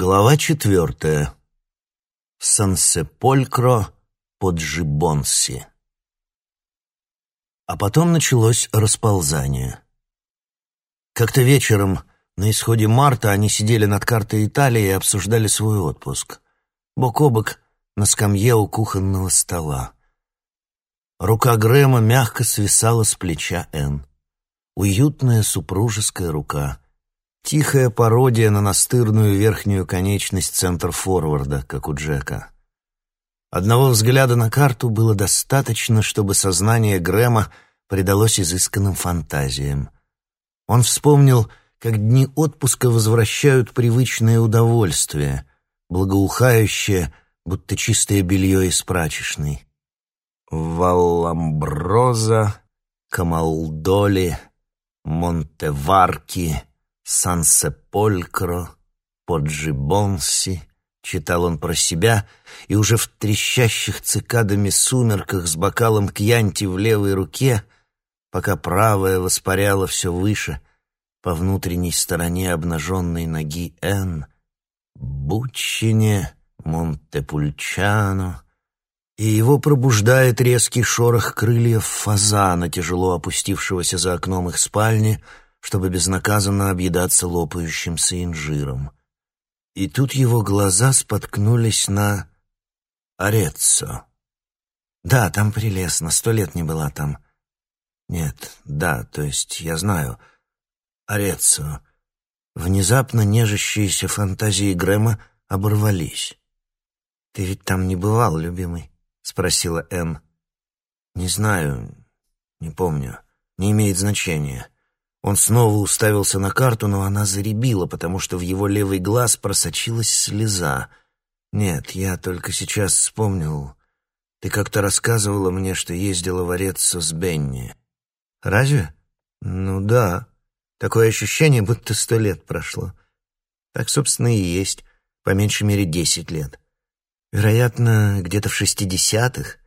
Глава четвертая. Сансеполькро под Жибонси. А потом началось расползание. Как-то вечером, на исходе марта, они сидели над картой Италии и обсуждали свой отпуск. Бок о бок на скамье у кухонного стола. Рука Грэма мягко свисала с плеча Энн. Уютная супружеская рука — Тихая пародия на настырную верхнюю конечность центр-форварда, как у Джека. Одного взгляда на карту было достаточно, чтобы сознание Грэма предалось изысканным фантазиям. Он вспомнил, как дни отпуска возвращают привычное удовольствие, благоухающее, будто чистое белье из прачечной. Валламброза, Камалдоли, Монтеварки — «Сан-Сеполькро», «Поджибонси», — читал он про себя, и уже в трещащих цикадами сумерках с бокалом кьянти в левой руке, пока правая воспаряла все выше, по внутренней стороне обнаженной ноги Н, Буччине, Монтепульчано, и его пробуждает резкий шорох крыльев фазана, тяжело опустившегося за окном их спальни — чтобы безнаказанно объедаться лопающимся инжиром. И тут его глаза споткнулись на Ореццо. Да, там прелестно, сто лет не была там. Нет, да, то есть я знаю. Ореццо. Внезапно нежащиеся фантазии Грэма оборвались. «Ты ведь там не бывал, любимый?» — спросила Энн. «Не знаю, не помню, не имеет значения». Он снова уставился на карту, но она заребила, потому что в его левый глаз просочилась слеза. «Нет, я только сейчас вспомнил. Ты как-то рассказывала мне, что ездила в Ореццо с Бенни». «Разве?» «Ну да. Такое ощущение, будто сто лет прошло. Так, собственно, и есть. По меньшей мере, десять лет. Вероятно, где-то в шестидесятых.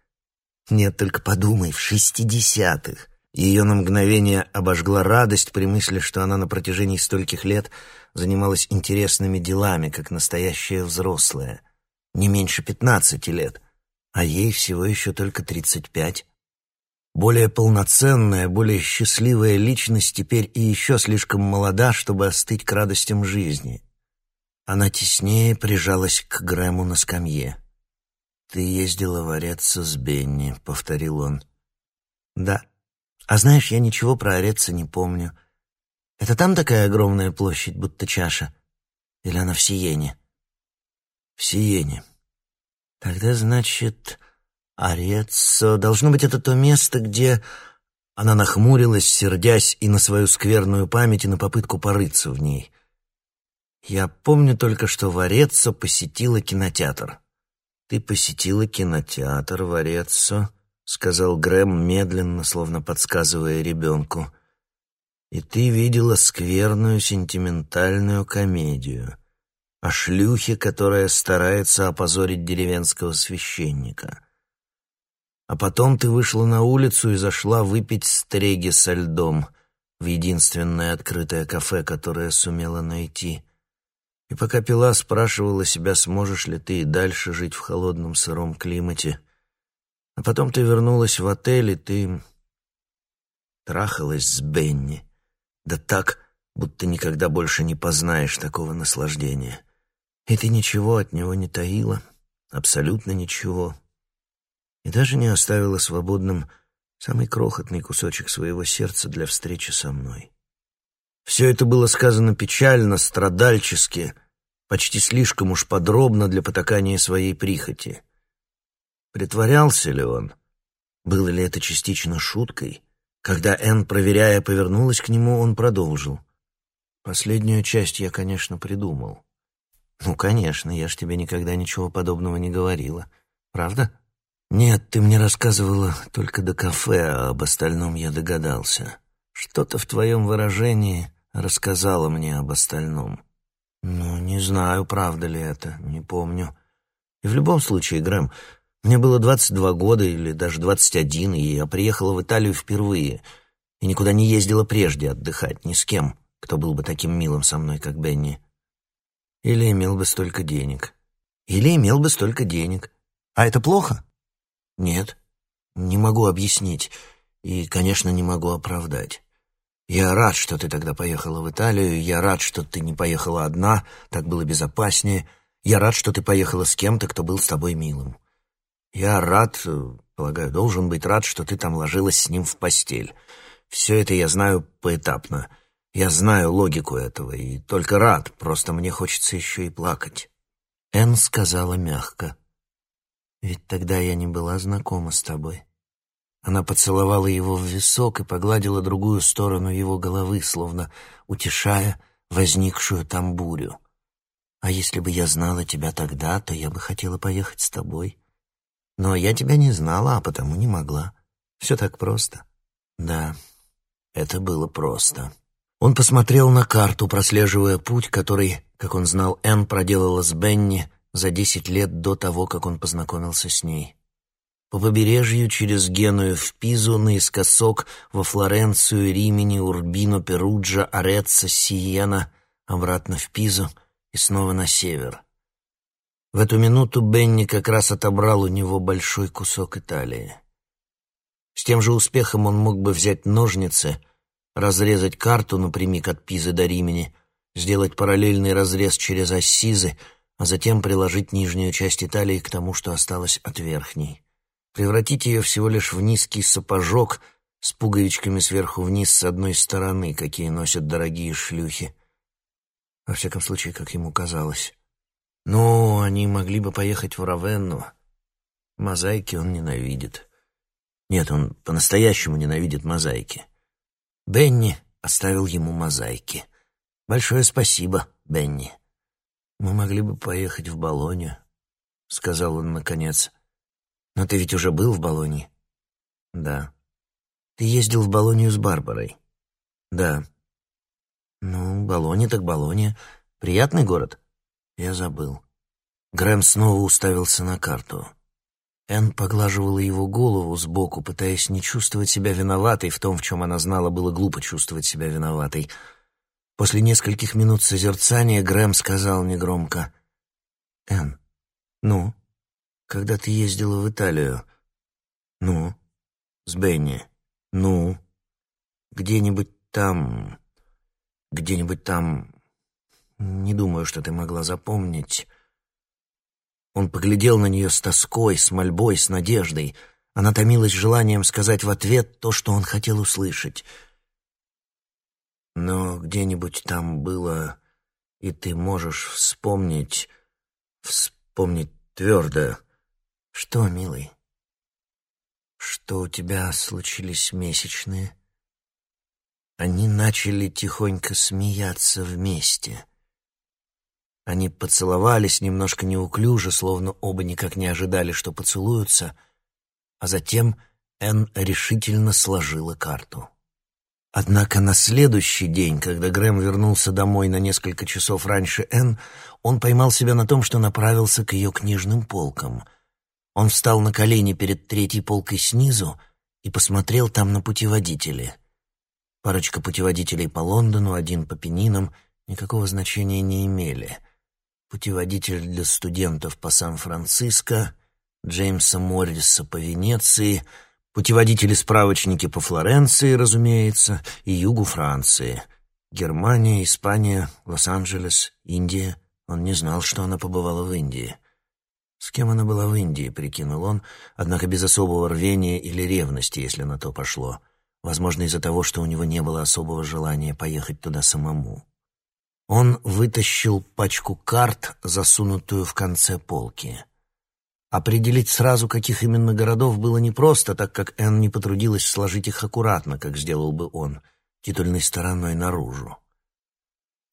Нет, только подумай, в шестидесятых. Ее на мгновение обожгла радость при мысли, что она на протяжении стольких лет занималась интересными делами, как настоящая взрослая. Не меньше пятнадцати лет, а ей всего еще только тридцать пять. Более полноценная, более счастливая личность теперь и еще слишком молода, чтобы остыть к радостям жизни. Она теснее прижалась к Грэму на скамье. «Ты ездила в Ореться с Бенни», — повторил он. «Да», а знаешь, я ничего про Ореца не помню. Это там такая огромная площадь, будто чаша? Или она в Сиене? В Сиене. Тогда, значит, Ореццо... Должно быть, это то место, где... Она нахмурилась, сердясь и на свою скверную память, и на попытку порыться в ней. Я помню только, что в Ореццо посетила кинотеатр. Ты посетила кинотеатр в Ореццо? Сказал Грэм медленно, словно подсказывая ребенку. «И ты видела скверную сентиментальную комедию о шлюхе, которая старается опозорить деревенского священника. А потом ты вышла на улицу и зашла выпить стреги со льдом в единственное открытое кафе, которое сумела найти». И пока пила, спрашивала себя, сможешь ли ты и дальше жить в холодном сыром климате — а потом ты вернулась в отель, и ты трахалась с Бенни. Да так, будто никогда больше не познаешь такого наслаждения. И ты ничего от него не таила, абсолютно ничего. И даже не оставила свободным самый крохотный кусочек своего сердца для встречи со мной. Все это было сказано печально, страдальчески, почти слишком уж подробно для потакания своей прихоти — Притворялся ли он? Было ли это частично шуткой? Когда Энн, проверяя, повернулась к нему, он продолжил. «Последнюю часть я, конечно, придумал». «Ну, конечно, я ж тебе никогда ничего подобного не говорила. Правда?» «Нет, ты мне рассказывала только до кафе, а об остальном я догадался. Что-то в твоем выражении рассказало мне об остальном». «Ну, не знаю, правда ли это, не помню. И в любом случае, Грэм, мне было 22 года или даже 21, и я приехала в Италию впервые и никуда не ездила прежде отдыхать, ни с кем, кто был бы таким милым со мной, как Бенни. Или имел бы столько денег. Или имел бы столько денег. А это плохо? Нет. Не могу объяснить. И, конечно, не могу оправдать. Я рад, что ты тогда поехала в Италию. Я рад, что ты не поехала одна. Так было безопаснее. Я рад, что ты поехала с кем-то, кто был с тобой милым. Я рад, полагаю, должен быть рад, что ты там ложилась с ним в постель. Все это я знаю поэтапно. Я знаю логику этого и только рад, просто мне хочется еще и плакать. Энн сказала мягко. «Ведь тогда я не была знакома с тобой». Она поцеловала его в висок и погладила другую сторону его головы, словно утешая возникшую там бурю. «А если бы я знала тебя тогда, то я бы хотела поехать с тобой. Но я тебя не знала, а потому не могла. Все так просто». «Да, это было просто». Он посмотрел на карту, прослеживая путь, который, как он знал, Энн проделала с Бенни за десять лет до того, как он познакомился с ней. По побережью через Геную в Пизу, наискосок, во Флоренцию, Римени, Урбино, Перуджа, Ореццо, Сиена, обратно в Пизу и снова на север. В эту минуту Бенни как раз отобрал у него большой кусок Италии. С тем же успехом он мог бы взять ножницы — разрезать карту напрямик от Пизы до Римени, сделать параллельный разрез через Ассизы, а затем приложить нижнюю часть Италии к тому, что осталось от верхней. Превратить ее всего лишь в низкий сапожок с пуговичками сверху вниз с одной стороны, какие носят дорогие шлюхи. Во всяком случае, как ему казалось. Но они могли бы поехать в Равенну. Мозаики он ненавидит. Нет, он по-настоящему ненавидит мозаики. Бенни оставил ему мозаики. «Большое спасибо, Бенни. Мы могли бы поехать в Болонью», — сказал он наконец. «Но ты ведь уже был в Болонье?» «Да». «Ты ездил в Болонью с Барбарой?» «Да». «Ну, Болонья так Болонья. Приятный город?» «Я забыл». Грэм снова уставился на карту. Энн поглаживала его голову сбоку, пытаясь не чувствовать себя виноватой в том, в чем она знала, было глупо чувствовать себя виноватой. После нескольких минут созерцания Грэм сказал негромко. «Энн, ну, когда ты ездила в Италию? Ну, с Бенни? Ну, где-нибудь там... Где-нибудь там... Не думаю, что ты могла запомнить...» Он поглядел на нее с тоской, с мольбой, с надеждой. Она томилась желанием сказать в ответ то, что он хотел услышать. Но где-нибудь там было, и ты можешь вспомнить, вспомнить твердо. Что, милый? Что у тебя случились месячные? Они начали тихонько смеяться вместе — они поцеловались немножко неуклюже, словно оба никак не ожидали, что поцелуются, а затем Энн решительно сложила карту. Однако на следующий день, когда Грэм вернулся домой на несколько часов раньше Энн, он поймал себя на том, что направился к ее книжным полкам. Он встал на колени перед третьей полкой снизу и посмотрел там на путеводители. Парочка путеводителей по Лондону, один по Пенинам, никакого значения не имели — путеводитель для студентов по Сан-Франциско, Джеймса Морриса по Венеции, путеводители-справочники по Флоренции, разумеется, и югу Франции. Германия, Испания, Лос-Анджелес, Индия. Он не знал, что она побывала в Индии. С кем она была в Индии, прикинул он, однако без особого рвения или ревности, если на то пошло. Возможно, из-за того, что у него не было особого желания поехать туда самому. Он вытащил пачку карт, засунутую в конце полки. Определить сразу, каких именно городов, было непросто, так как Энн не потрудилась сложить их аккуратно, как сделал бы он, титульной стороной наружу.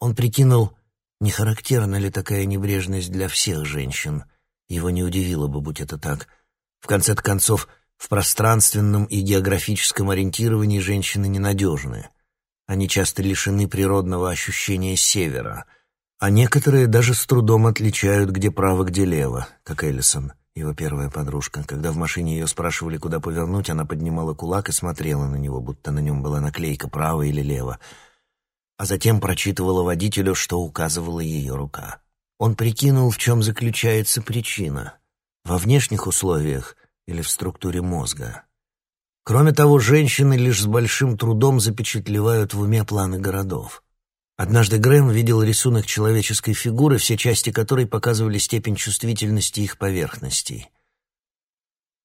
Он прикинул, не характерна ли такая небрежность для всех женщин. Его не удивило бы, будь это так. В конце концов, в пространственном и географическом ориентировании женщины ненадежны. Они часто лишены природного ощущения севера, а некоторые даже с трудом отличают, где право, где лево, как Эллисон, его первая подружка. Когда в машине ее спрашивали, куда повернуть, она поднимала кулак и смотрела на него, будто на нем была наклейка «право» или «лево», а затем прочитывала водителю, что указывала ее рука. Он прикинул, в чем заключается причина — во внешних условиях или в структуре мозга. Кроме того, женщины лишь с большим трудом запечатлевают в уме планы городов. Однажды Грэм видел рисунок человеческой фигуры, все части которой показывали степень чувствительности их поверхностей.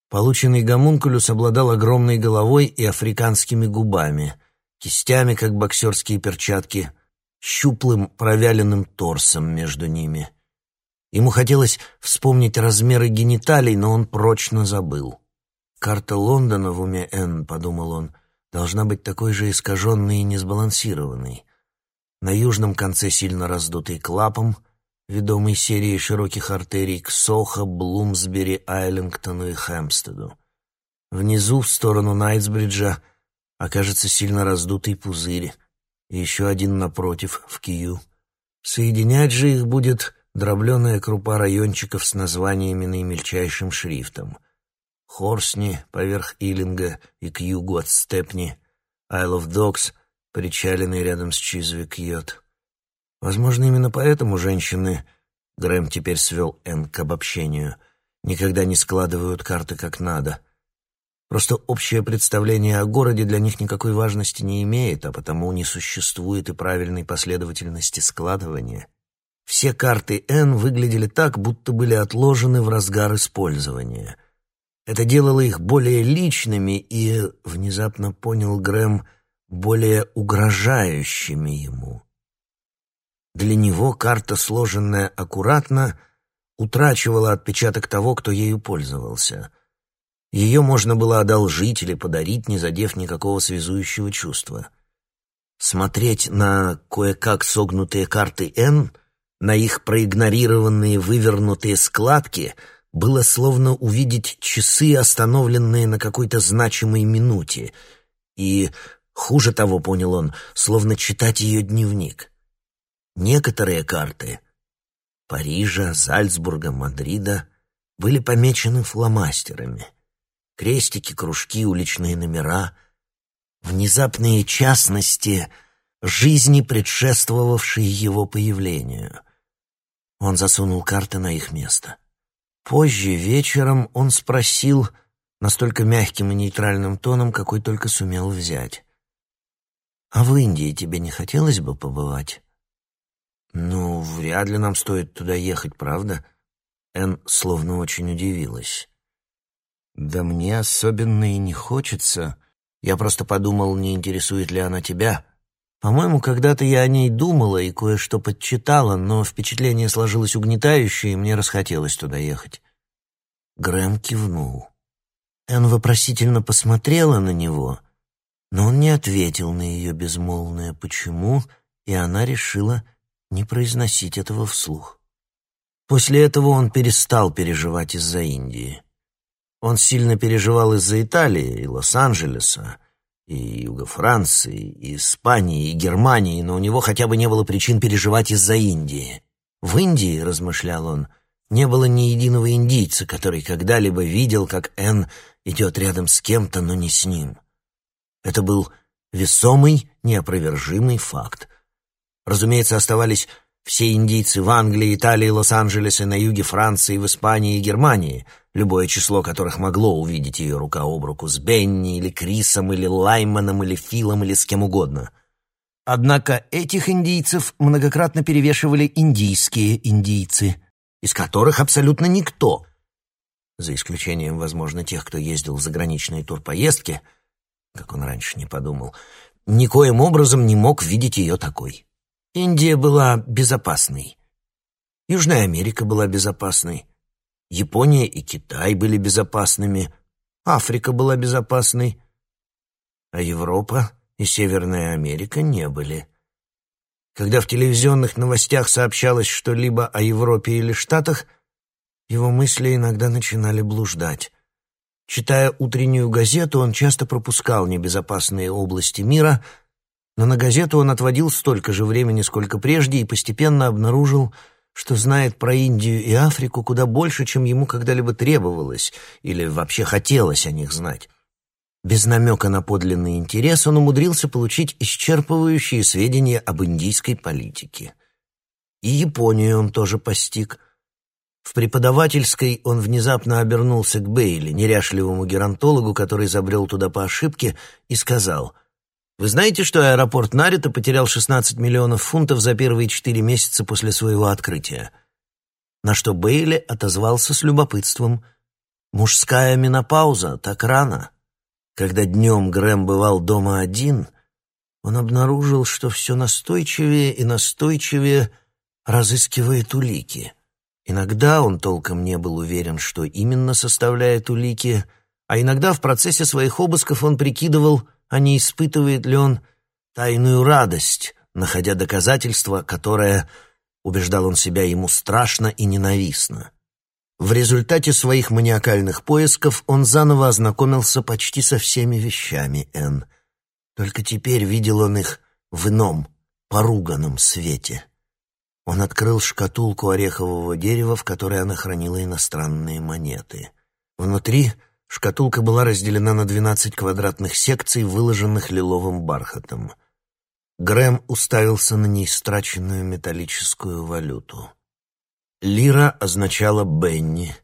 Полученный гомункулюс обладал огромной головой и африканскими губами, кистями, как боксерские перчатки, щуплым провяленным торсом между ними. Ему хотелось вспомнить размеры гениталий, но он прочно забыл. Карта Лондона в уме Н, подумал он, должна быть такой же искаженной и несбалансированной. На южном конце сильно раздутый клапом, ведомый серией широких артерий к Сохо, Блумсбери, Айлингтону и Хэмпстеду. Внизу, в сторону Найтсбриджа, окажется сильно раздутый пузырь, и еще один напротив, в Кию. Соединять же их будет дробленая крупа райончиков с названиями наимельчайшим шрифтом. Хорсни поверх Иллинга и к югу от Степни, Isle of Dogs, причаленный рядом с Чизвик-Йот. Возможно, именно поэтому женщины, Грэм теперь свел Энн к обобщению, никогда не складывают карты как надо. Просто общее представление о городе для них никакой важности не имеет, а потому не существует и правильной последовательности складывания. Все карты N выглядели так, будто были отложены в разгар использования. Это делало их более личными и, внезапно понял Грэм, более угрожающими ему. Для него карта, сложенная аккуратно, утрачивала отпечаток того, кто ею пользовался. Ее можно было одолжить или подарить, не задев никакого связующего чувства. Смотреть на кое-как согнутые карты «Н», на их проигнорированные вывернутые складки — было словно увидеть часы, остановленные на какой-то значимой минуте, и, хуже того, понял он, словно читать ее дневник. Некоторые карты Парижа, Зальцбурга, Мадрида были помечены фломастерами. Крестики, кружки, уличные номера, внезапные частности жизни, предшествовавшей его появлению. Он засунул карты на их место. Позже, вечером, он спросил настолько мягким и нейтральным тоном, какой только сумел взять. «А в Индии тебе не хотелось бы побывать?» «Ну, вряд ли нам стоит туда ехать, правда?» Эн словно очень удивилась. «Да мне особенно и не хочется. Я просто подумал, не интересует ли она тебя. По-моему, когда-то я о ней думала и кое-что подчитала, но впечатление сложилось угнетающее, и мне расхотелось туда ехать. Грэм кивнул. Энн вопросительно посмотрела на него, но он не ответил на ее безмолвное «почему», и она решила не произносить этого вслух. После этого он перестал переживать из-за Индии. Он сильно переживал из-за Италии и Лос-Анджелеса, и юга Франции, и Испании, и Германии, но у него хотя бы не было причин переживать из-за Индии. В Индии, размышлял он, не было ни единого индийца, который когда-либо видел, как Энн идет рядом с кем-то, но не с ним. Это был весомый, неопровержимый факт. Разумеется, оставались все индийцы в Англии, Италии, Лос-Анджелесе, на юге Франции, в Испании и Германии — любое число которых могло увидеть ее рука об руку с Бенни или Крисом или Лайманом или Филом или с кем угодно. Однако этих индийцев многократно перевешивали индийские индийцы, из которых абсолютно никто, за исключением, возможно, тех, кто ездил в заграничные турпоездки, как он раньше не подумал, никоим образом не мог видеть ее такой. Индия была безопасной. Южная Америка была безопасной. Япония и Китай были безопасными, Африка была безопасной, а Европа и Северная Америка не были. Когда в телевизионных новостях сообщалось что-либо о Европе или Штатах, его мысли иногда начинали блуждать. Читая утреннюю газету, он часто пропускал небезопасные области мира, но на газету он отводил столько же времени, сколько прежде, и постепенно обнаружил, что знает про Индию и Африку куда больше, чем ему когда-либо требовалось или вообще хотелось о них знать. Без намека на подлинный интерес он умудрился получить исчерпывающие сведения об индийской политике. И Японию он тоже постиг. В преподавательской он внезапно обернулся к Бейли, неряшливому геронтологу, который забрел туда по ошибке, и сказал, «Вы знаете, что аэропорт Нарита потерял 16 миллионов фунтов за первые четыре месяца после своего открытия?» На что Бейли отозвался с любопытством, «Мужская менопауза так рано». Когда днем Грэм бывал дома один, он обнаружил, что все настойчивее и настойчивее разыскивает улики. Иногда он толком не был уверен, что именно составляет улики, а иногда в процессе своих обысков он прикидывал, а не испытывает ли он тайную радость, находя доказательства, которое, убеждал он себя, ему страшно и ненавистно. В результате своих маниакальных поисков он заново ознакомился почти со всеми вещами Н. Только теперь видел он их в ином, поруганном свете. Он открыл шкатулку орехового дерева, в которой она хранила иностранные монеты. Внутри шкатулка была разделена на двенадцать квадратных секций, выложенных лиловым бархатом. Грэм уставился на неистраченную металлическую валюту. Лира означала Бенни,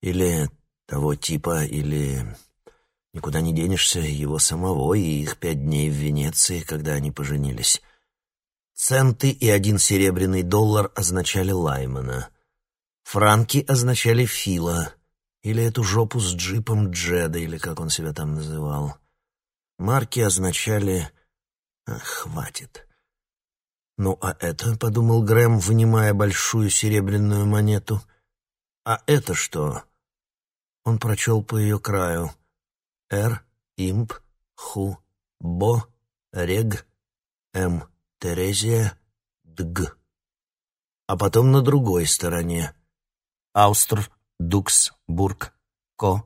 или того типа, или... Никуда не денешься его самого и их пять дней в Венеции, когда они поженились. Центы и один серебряный доллар означали Лаймана. Франки означали Фила, или эту жопу с джипом Джеда, или как он себя там называл. Марки означали... Ах, хватит. «Ну, а это, — подумал Грэм, вынимая большую серебряную монету, — а это что?» Он прочел по ее краю. «Р, имп, ху, бо, рег, м, Терезия, дг». А потом на другой стороне. Аустр, Дукс, Бург, Ко,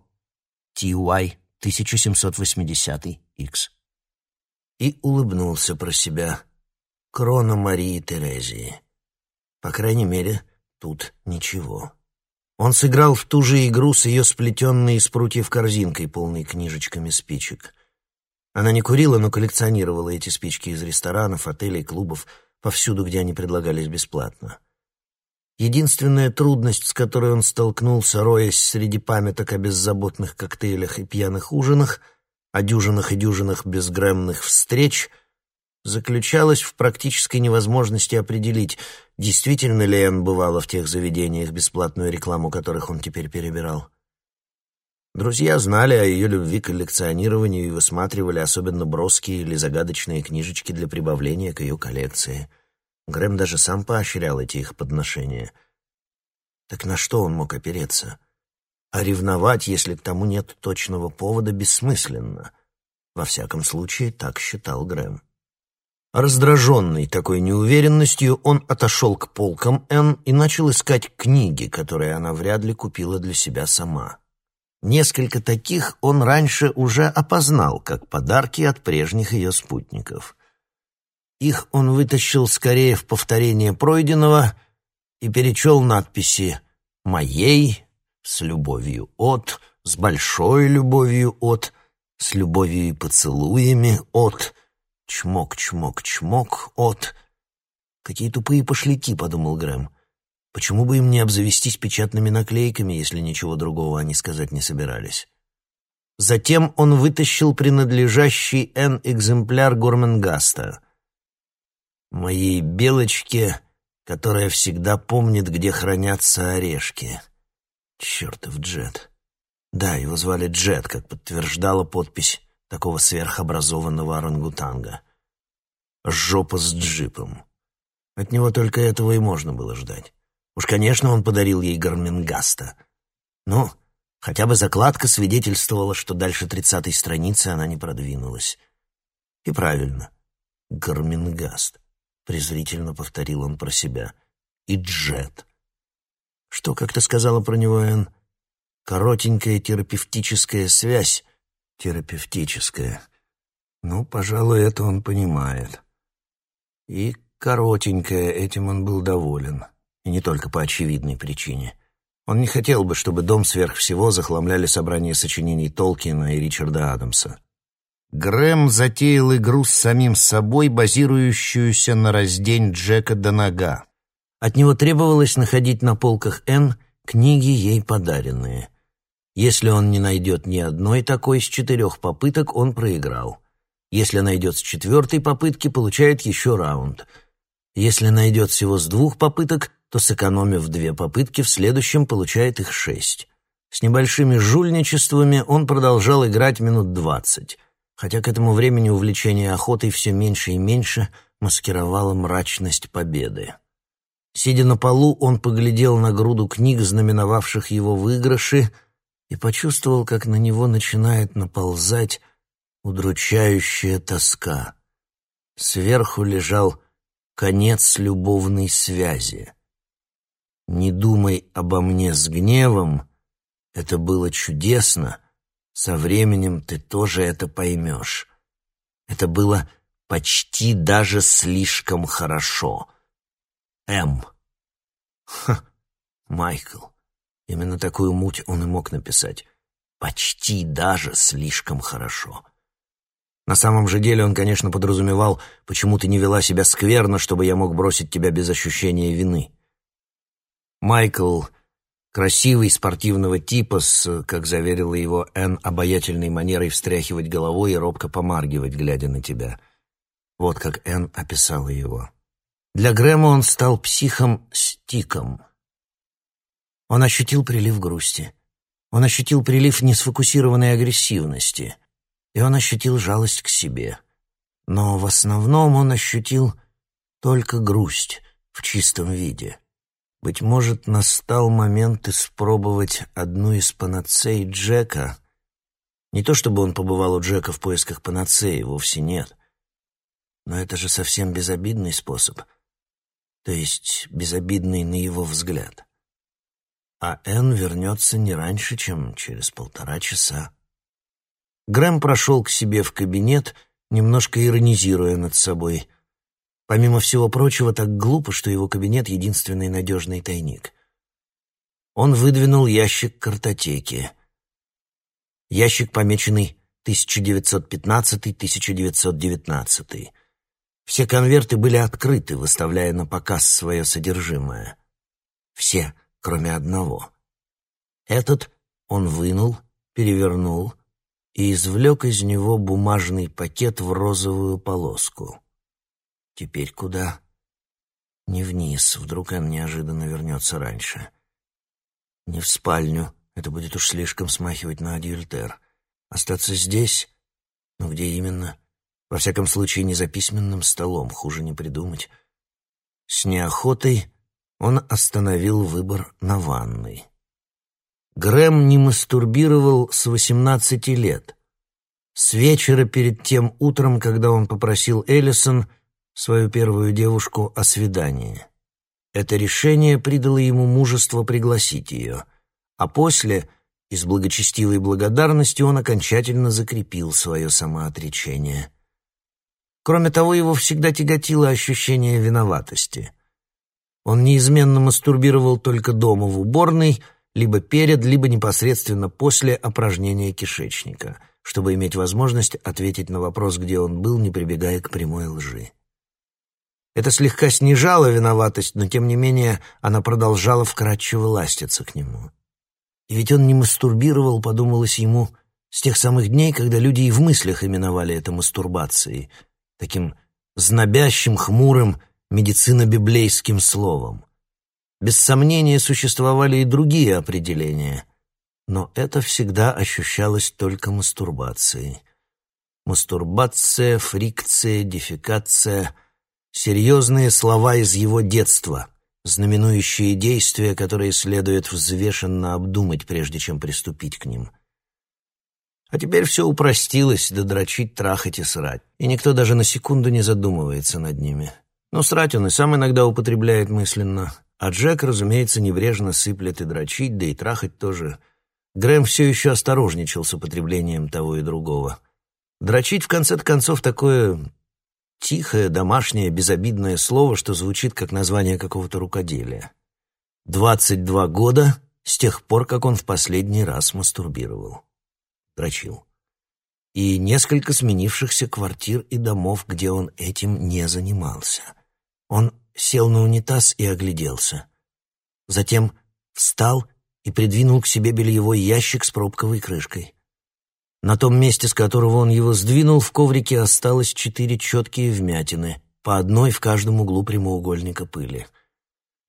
Ти-Уай, 1780 X. И улыбнулся про себя крона Марии Терезии. По крайней мере, тут ничего. Он сыграл в ту же игру с ее сплетенной из прутьев корзинкой, полной книжечками спичек. Она не курила, но коллекционировала эти спички из ресторанов, отелей, клубов, повсюду, где они предлагались бесплатно. Единственная трудность, с которой он столкнулся, роясь среди памяток о беззаботных коктейлях и пьяных ужинах, о дюжинах и дюжинах безгрэмных встреч — заключалась в практической невозможности определить, действительно ли Энн бывала в тех заведениях, бесплатную рекламу которых он теперь перебирал. Друзья знали о ее любви к коллекционированию и высматривали особенно броские или загадочные книжечки для прибавления к ее коллекции. Грэм даже сам поощрял эти их подношения. Так на что он мог опереться? А ревновать, если к тому нет точного повода, бессмысленно. Во всяком случае, так считал Грэм. Раздраженный такой неуверенностью, он отошел к полкам Н и начал искать книги, которые она вряд ли купила для себя сама. Несколько таких он раньше уже опознал, как подарки от прежних ее спутников. Их он вытащил скорее в повторение пройденного и перечел надписи «Моей», «С любовью от», «С большой любовью от», «С любовью и поцелуями от», Чмок-чмок-чмок от... Какие тупые пошляки, подумал Грэм. Почему бы им не обзавестись печатными наклейками, если ничего другого они сказать не собирались? Затем он вытащил принадлежащий Н экземпляр Гормангаста. «Моей белочке, которая всегда помнит, где хранятся орешки». Чертов Джет. Да, его звали Джет, как подтверждала подпись такого сверхобразованного орангутанга. Жопа с джипом. От него только этого и можно было ждать. Уж, конечно, он подарил ей Гармингаста. Но хотя бы закладка свидетельствовала, что дальше тридцатой страницы она не продвинулась. И правильно. Гармингаст. Презрительно повторил он про себя. И Джет. Что, как ты сказала про него, Энн? Коротенькая терапевтическая связь, терапевтическое. Ну, пожалуй, это он понимает. И коротенькое, этим он был доволен. И не только по очевидной причине. Он не хотел бы, чтобы дом сверх всего захламляли собрание сочинений Толкина и Ричарда Адамса. Грэм затеял игру с самим собой, базирующуюся на раздень Джека до нога. От него требовалось находить на полках Н книги, ей подаренные. Если он не найдет ни одной такой с четырех попыток, он проиграл. Если найдет с четвертой попытки, получает еще раунд. Если найдет всего с двух попыток, то, сэкономив две попытки, в следующем получает их шесть. С небольшими жульничествами он продолжал играть минут двадцать, хотя к этому времени увлечение охотой все меньше и меньше маскировало мрачность победы. Сидя на полу, он поглядел на груду книг, знаменовавших его выигрыши, и почувствовал, как на него начинает наползать удручающая тоска. Сверху лежал конец любовной связи. «Не думай обо мне с гневом, это было чудесно, со временем ты тоже это поймешь. Это было почти даже слишком хорошо». М. Ха, Майкл. Именно такую муть он и мог написать. Почти даже слишком хорошо. На самом же деле он, конечно, подразумевал, почему ты не вела себя скверно, чтобы я мог бросить тебя без ощущения вины. Майкл — красивый спортивного типа с, как заверила его Энн, обаятельной манерой встряхивать головой и робко помаргивать, глядя на тебя. Вот как Энн описала его. Для Грэма он стал психом-стиком. Он ощутил прилив грусти. Он ощутил прилив несфокусированной агрессивности. И он ощутил жалость к себе. Но в основном он ощутил только грусть в чистом виде. Быть может, настал момент испробовать одну из панацей Джека. Не то чтобы он побывал у Джека в поисках панацеи, вовсе нет. Но это же совсем безобидный способ — то есть безобидный на его взгляд. А Энн вернется не раньше, чем через полтора часа. Грэм прошел к себе в кабинет, немножко иронизируя над собой. Помимо всего прочего, так глупо, что его кабинет — единственный надежный тайник. Он выдвинул ящик картотеки. Ящик, помеченный 1915-1919. Все конверты были открыты, выставляя на показ свое содержимое. Все, кроме одного. Этот он вынул, перевернул и извлек из него бумажный пакет в розовую полоску. Теперь куда? Не вниз, вдруг он неожиданно вернется раньше. Не в спальню, это будет уж слишком смахивать на адюльтер. Остаться здесь? Но где именно? Во всяком случае, не за письменным столом, хуже не придумать. С неохотой он остановил выбор на ванной. Грэм не мастурбировал с восемнадцати лет. С вечера перед тем утром, когда он попросил Эллисон, свою первую девушку, о свидании. Это решение придало ему мужество пригласить ее, а после, из благочестивой благодарности, он окончательно закрепил свое самоотречение — Кроме того, его всегда тяготило ощущение виноватости. Он неизменно мастурбировал только дома в уборной, либо перед, либо непосредственно после опорожнения кишечника, чтобы иметь возможность ответить на вопрос, где он был, не прибегая к прямой лжи. Это слегка снижало виноватость, но тем не менее она продолжала вкрадчиво ластиться к нему. И ведь он не мастурбировал, подумалось ему, с тех самых дней, когда люди и в мыслях именовали это мастурбацией — таким знобящим, хмурым, медицино-библейским словом. Без сомнения существовали и другие определения, но это всегда ощущалось только мастурбацией. Мастурбация, фрикция, дефекация — серьезные слова из его детства, знаменующие действия, которые следует взвешенно обдумать, прежде чем приступить к ним — а теперь все упростилось, да дрочить, трахать и срать. И никто даже на секунду не задумывается над ними. Но срать он и сам иногда употребляет мысленно. А Джек, разумеется, небрежно сыплет и дрочить, да и трахать тоже. Грэм все еще осторожничал с употреблением того и другого. Дрочить, в конце концов, такое тихое, домашнее, безобидное слово, что звучит как название какого-то рукоделия. Двадцать два года с тех пор, как он в последний раз мастурбировал дрочил. И несколько сменившихся квартир и домов, где он этим не занимался. Он сел на унитаз и огляделся. Затем встал и придвинул к себе бельевой ящик с пробковой крышкой. На том месте, с которого он его сдвинул, в коврике осталось четыре четкие вмятины, по одной в каждом углу прямоугольника пыли.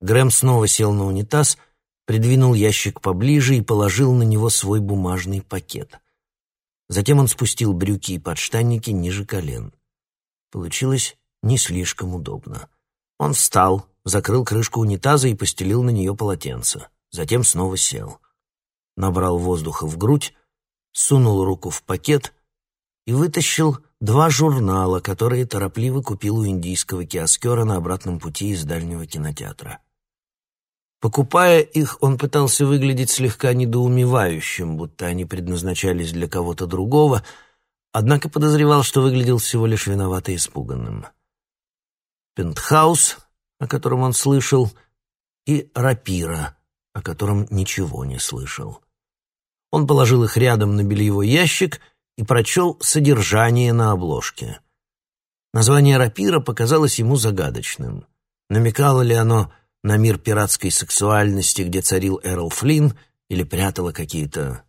Грэм снова сел на унитаз, придвинул ящик поближе и положил на него свой бумажный пакет. Затем он спустил брюки и подштанники ниже колен. Получилось не слишком удобно. Он встал, закрыл крышку унитаза и постелил на нее полотенце. Затем снова сел. Набрал воздуха в грудь, сунул руку в пакет и вытащил два журнала, которые торопливо купил у индийского киоскера на обратном пути из дальнего кинотеатра. Покупая их, он пытался выглядеть слегка недоумевающим, будто они предназначались для кого-то другого, однако подозревал, что выглядел всего лишь виновато испуганным. «Пентхаус», о котором он слышал, и «Рапира», о котором ничего не слышал. Он положил их рядом на бельевой ящик и прочел содержание на обложке. Название рапира показалось ему загадочным. Намекало ли оно на мир пиратской сексуальности, где царил Эрл Флинн, или прятало какие-то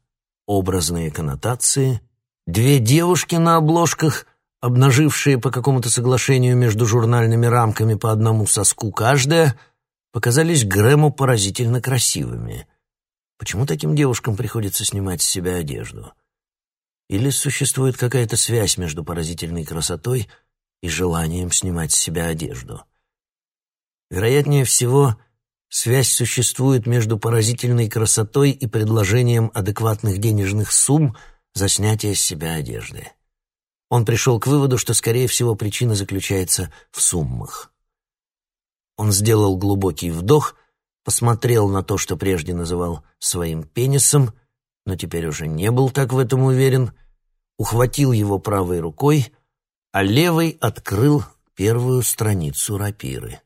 образные коннотации? Две девушки на обложках, обнажившие по какому-то соглашению между журнальными рамками по одному соску каждая, показались Грэму поразительно красивыми. Почему таким девушкам приходится снимать с себя одежду? Или существует какая-то связь между поразительной красотой и желанием снимать с себя одежду? Вероятнее всего, связь существует между поразительной красотой и предложением адекватных денежных сумм за снятие с себя одежды. Он пришел к выводу, что, скорее всего, причина заключается в суммах. Он сделал глубокий вдох посмотрел на то, что прежде называл своим пенисом, но теперь уже не был так в этом уверен, ухватил его правой рукой, а левой открыл первую страницу рапиры.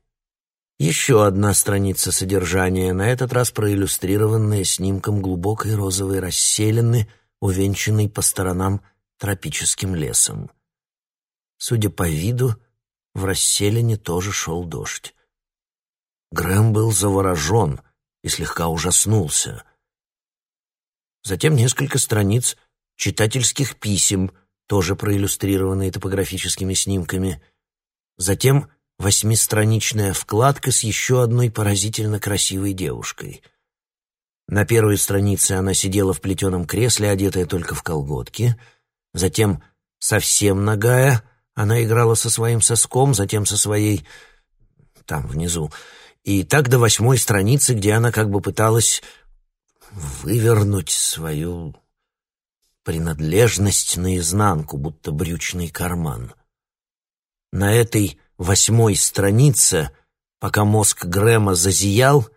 Еще одна страница содержания, на этот раз проиллюстрированная снимком глубокой розовой расселены, увенчанной по сторонам тропическим лесом. Судя по виду, в расселине тоже шел дождь. Грэм был заворожен и слегка ужаснулся. Затем несколько страниц читательских писем, тоже проиллюстрированные топографическими снимками. Затем восьмистраничная вкладка с еще одной поразительно красивой девушкой. На первой странице она сидела в плетеном кресле, одетая только в колготки. Затем совсем нагая, она играла со своим соском, затем со своей... там, внизу и так до восьмой страницы, где она как бы пыталась вывернуть свою принадлежность наизнанку, будто брючный карман. На этой восьмой странице, пока мозг Грэма зазиял,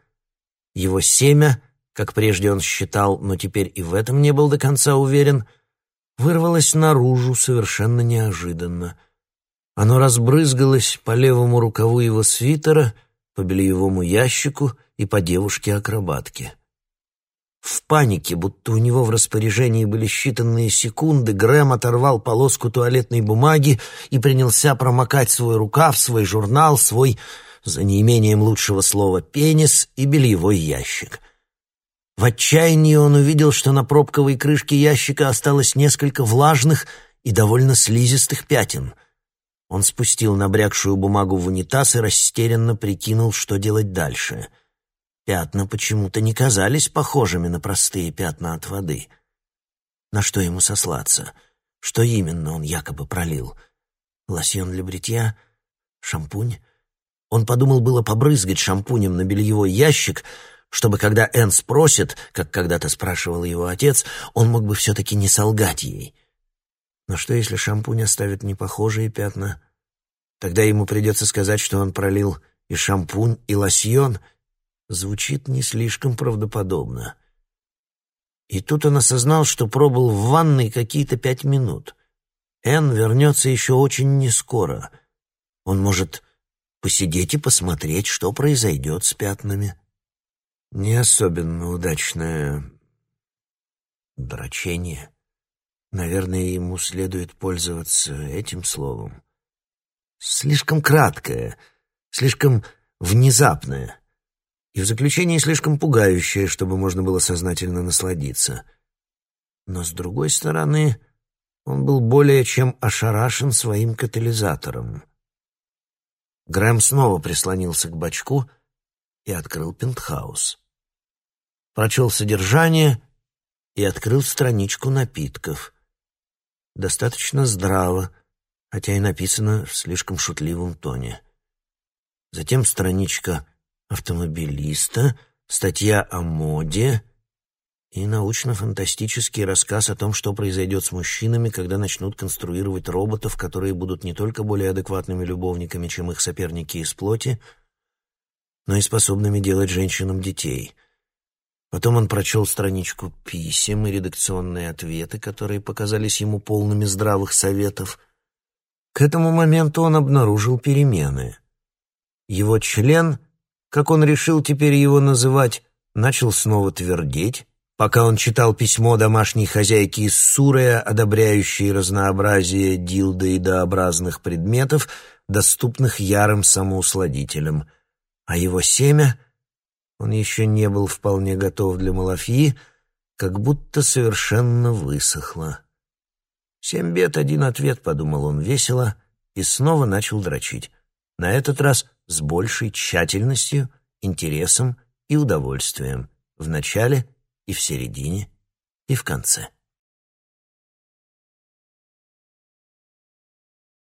его семя, как прежде он считал, но теперь и в этом не был до конца уверен, вырвалось наружу совершенно неожиданно. Оно разбрызгалось по левому рукаву его свитера — по бельевому ящику и по девушке-акробатке. В панике, будто у него в распоряжении были считанные секунды, Грэм оторвал полоску туалетной бумаги и принялся промокать свой рукав, свой журнал, свой, за неимением лучшего слова, пенис и бельевой ящик. В отчаянии он увидел, что на пробковой крышке ящика осталось несколько влажных и довольно слизистых пятен — он спустил набрякшую бумагу в унитаз и растерянно прикинул, что делать дальше. Пятна почему-то не казались похожими на простые пятна от воды. На что ему сослаться? Что именно он якобы пролил? Лосьон для бритья? Шампунь? Он подумал было побрызгать шампунем на бельевой ящик, чтобы, когда Энн спросит, как когда-то спрашивал его отец, он мог бы все-таки не солгать ей — но что, если шампунь оставит непохожие пятна? Тогда ему придется сказать, что он пролил и шампунь, и лосьон. Звучит не слишком правдоподобно. И тут он осознал, что пробыл в ванной какие-то пять минут. Энн вернется еще очень нескоро. Он может посидеть и посмотреть, что произойдет с пятнами. Не особенно удачное дрочение. Наверное, ему следует пользоваться этим словом. Слишком краткое, слишком внезапное и в заключении слишком пугающее, чтобы можно было сознательно насладиться. Но, с другой стороны, он был более чем ошарашен своим катализатором. Грэм снова прислонился к бачку и открыл пентхаус. Прочел содержание и открыл страничку напитков. Достаточно здраво, хотя и написано в слишком шутливом тоне. Затем страничка автомобилиста, статья о моде и научно-фантастический рассказ о том, что произойдет с мужчинами, когда начнут конструировать роботов, которые будут не только более адекватными любовниками, чем их соперники из плоти, но и способными делать женщинам детей. Потом он прочел страничку писем и редакционные ответы, которые показались ему полными здравых советов. К этому моменту он обнаружил перемены. Его член, как он решил теперь его называть, начал снова твердеть, пока он читал письмо домашней хозяйки из Сурея, одобряющей разнообразие дилдоидообразных предметов, доступных ярым самоусладителям. А его семя, он еще не был вполне готов для Малафьи, как будто совершенно высохло. «Семь бед, один ответ», — подумал он весело, и снова начал дрочить. На этот раз с большей тщательностью, интересом и удовольствием. В начале — и в середине, и в конце.